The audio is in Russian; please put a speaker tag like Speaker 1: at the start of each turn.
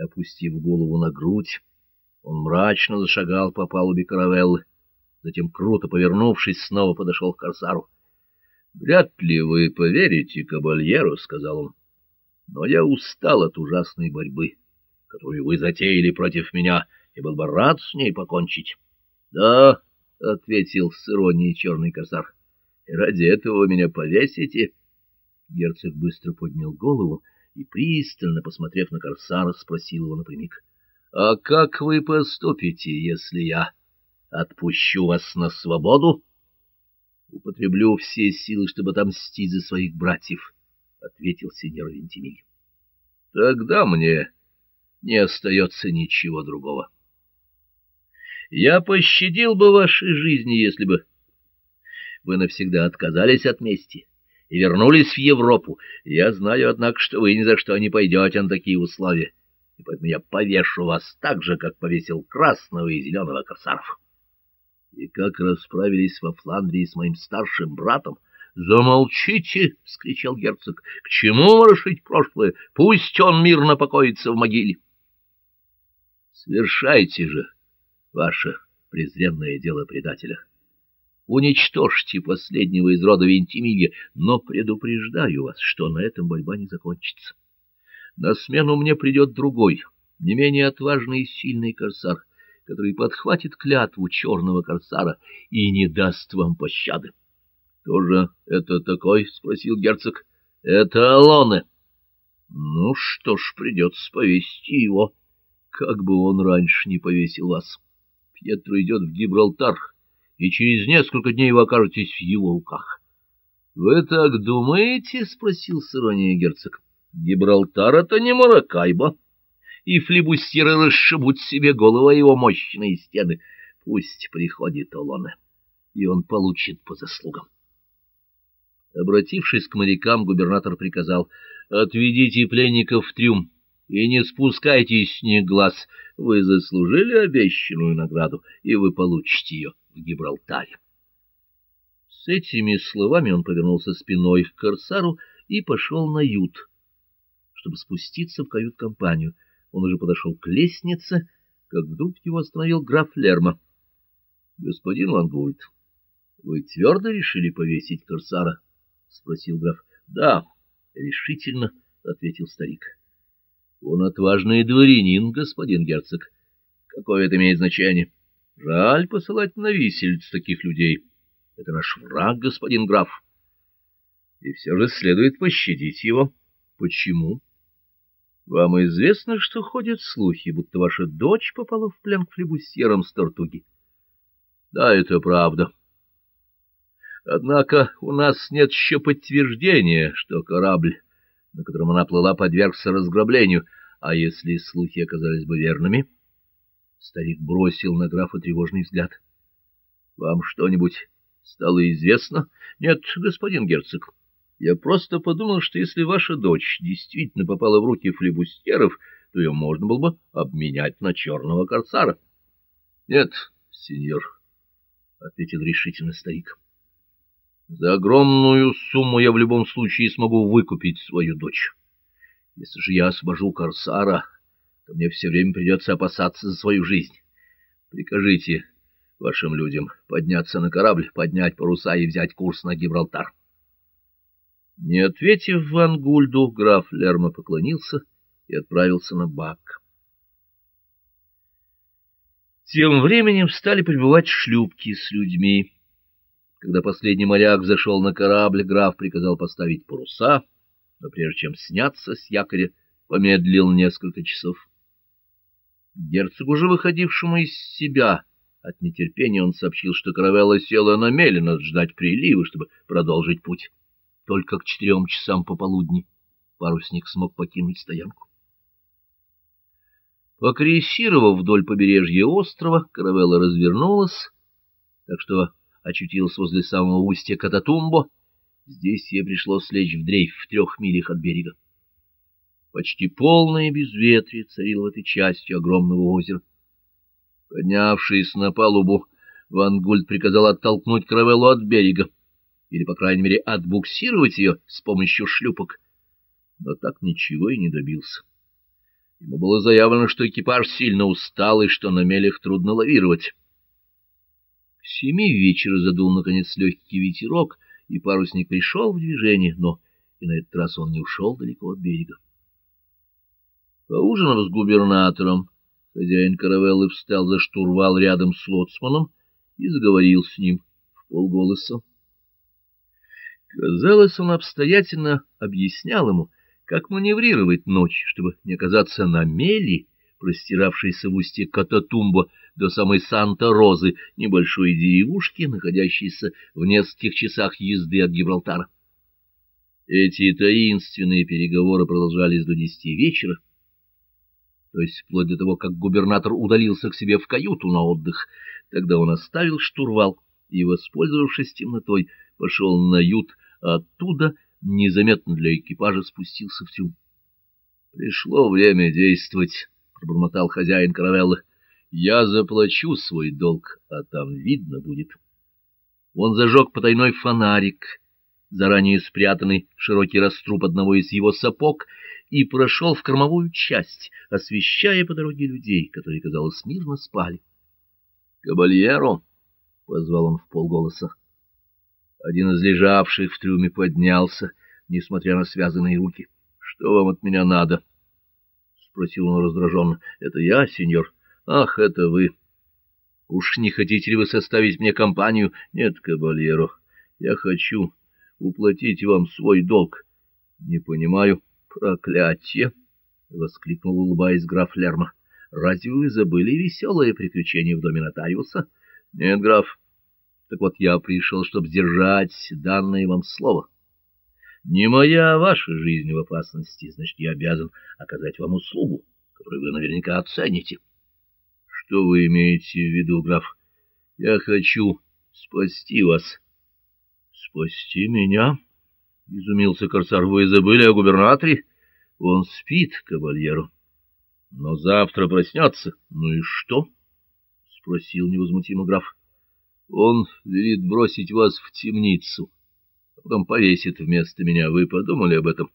Speaker 1: Опустив голову на грудь, он мрачно зашагал по палубе каравеллы. Затем, круто повернувшись, снова подошел к корсару. — Вряд ли вы поверите кабальеру, — сказал он, — но я устал от ужасной борьбы, которую вы затеяли против меня, и был бы рад с ней покончить. — Да, — ответил с иронией черный корсар, — ради этого меня повесите. Герцог быстро поднял голову и, пристально посмотрев на корсара, спросил его напрямик. — А как вы поступите, если я отпущу вас на свободу? — Употреблю все силы, чтобы отомстить за своих братьев, — ответил сеньор Вентимиль. — Тогда мне не остается ничего другого. Я пощадил бы вашей жизни, если бы вы навсегда отказались от мести и вернулись в Европу. Я знаю, однако, что вы ни за что не пойдете на такие условия, и поэтому я повешу вас так же, как повесил красного и зеленого корсаров. И как расправились во Фландрии с моим старшим братом, «Замолчите!» — вскричал герцог. «К чему ворошить прошлое? Пусть он мирно покоится в могиле!» «Свершайте же ваше презренное дело предателя!» Уничтожьте последнего из рода Вентимилья, но предупреждаю вас, что на этом борьба не закончится. На смену мне придет другой, не менее отважный и сильный корсар, который подхватит клятву черного корсара и не даст вам пощады. — Кто же это такой? — спросил герцог. — Это Алоне. — Ну что ж, придется повесить его, как бы он раньше не повесил вас. Пьетро идет в Гибралтар, — и через несколько дней вы окажетесь в его руках. — Вы так думаете? — спросил с иронией герцог. — Гибралтар — это не Маракайба, и флибустьеры расшибут себе голову его мощные стены. Пусть приходит Олоне, и он получит по заслугам. Обратившись к морякам, губернатор приказал, — Отведите пленников в трюм и не спускайте с них глаз. Вы заслужили обещанную награду, и вы получите ее в Гибралтаре. С этими словами он повернулся спиной к корсару и пошел на ют, чтобы спуститься в кают-компанию. Он уже подошел к лестнице, как вдруг его остановил граф Лерма. — Господин Лангольд, вы твердо решили повесить корсара? — спросил граф. — Да, решительно, — ответил старик. — Он отважный дворянин, господин герцог. Какое это имеет значение? — Жаль посылать на висельц таких людей. Это наш враг, господин граф. И все же следует пощадить его. Почему? Вам известно, что ходят слухи, будто ваша дочь попала в плен к флебусьерам с Тортуги. Да, это правда. Однако у нас нет еще подтверждения, что корабль, на котором она плыла, подвергся разграблению, а если слухи оказались бы верными... Старик бросил на графа тревожный взгляд. — Вам что-нибудь стало известно? — Нет, господин герцог. Я просто подумал, что если ваша дочь действительно попала в руки флебустеров, то ее можно было бы обменять на черного корсара. — Нет, сеньор, — ответил решительно старик. — За огромную сумму я в любом случае смогу выкупить свою дочь. Если же я освобожу корсара то мне все время придется опасаться за свою жизнь. Прикажите вашим людям подняться на корабль, поднять паруса и взять курс на Гибралтар. Не ответив Ван Гульду, граф Лерма поклонился и отправился на бак. Тем временем стали прибывать шлюпки с людьми. Когда последний моряк зашел на корабль, граф приказал поставить паруса, но прежде чем сняться с якоря, помедлил несколько часов. Герцогу же, выходившему из себя от нетерпения, он сообщил, что каравелла села на мели, надо ждать прилива, чтобы продолжить путь. Только к четырем часам пополудни парусник смог покинуть стоянку. Покрейсировав вдоль побережья острова, каравелла развернулась, так что очутилась возле самого устья Кататумбо. Здесь ей пришлось лечь в дрейф в трех милях от берега. Почти полное безветрие царило в этой части огромного озера. Поднявшись на палубу, Ван Гульд приказал оттолкнуть каравеллу от берега, или, по крайней мере, отбуксировать ее с помощью шлюпок, но так ничего и не добился. Ему было заявлено, что экипаж сильно устал и что на мелях трудно лавировать. К семи вечера задул, наконец, легкий ветерок, и парусник пришел в движение, но и на этот раз он не ушел далеко от берега. Поужинав с губернатором, хозяин каравеллы встал за штурвал рядом с лоцманом и заговорил с ним в полголоса. Казалось, он обстоятельно объяснял ему, как маневрировать ночь, чтобы не оказаться на мели, простиравшейся в устье Кататумба до самой Санта-Розы, небольшой деревушки, находящейся в нескольких часах езды от Гибралтара. Эти таинственные переговоры продолжались до десяти вечера, то есть вплоть до того, как губернатор удалился к себе в каюту на отдых. Тогда он оставил штурвал и, воспользовавшись темнотой, пошел на ют, а оттуда незаметно для экипажа спустился в тюм. Пришло время действовать, пробормотал хозяин каравеллы. Я заплачу свой долг, а там видно будет. Он зажег потайной фонарик, заранее спрятанный в широкий раструб одного из его сапог, и прошел в кормовую часть, освещая по дороге людей, которые, казалось, мирно спали. «Кабальеро!» — позвал он в полголоса. Один из лежавших в трюме поднялся, несмотря на связанные руки. — Что вам от меня надо? — спросил он раздраженно. — Это я, сеньор? Ах, это вы! Уж не хотите ли вы составить мне компанию? Нет, кабальеро, я хочу уплатить вам свой долг. Не понимаю. Проклятие! — воскликнул, улыбаясь граф Лерма. — Разве вы забыли веселое приключение в доме нотариуса? — Нет, граф, так вот, я пришел, чтобы сдержать данное вам слово. Не моя, а ваша жизнь в опасности, значит, я обязан оказать вам услугу, которую вы наверняка оцените. Что вы имеете в виду, граф? Я хочу спасти вас. Спасти меня? Изумился корсар. Вы забыли о губернаторе? Он спит, кавальеру. Но завтра проснется. Ну и что? Спросил невозмутимо граф. Он велит бросить вас в темницу, а потом повесит вместо меня. Вы подумали об этом?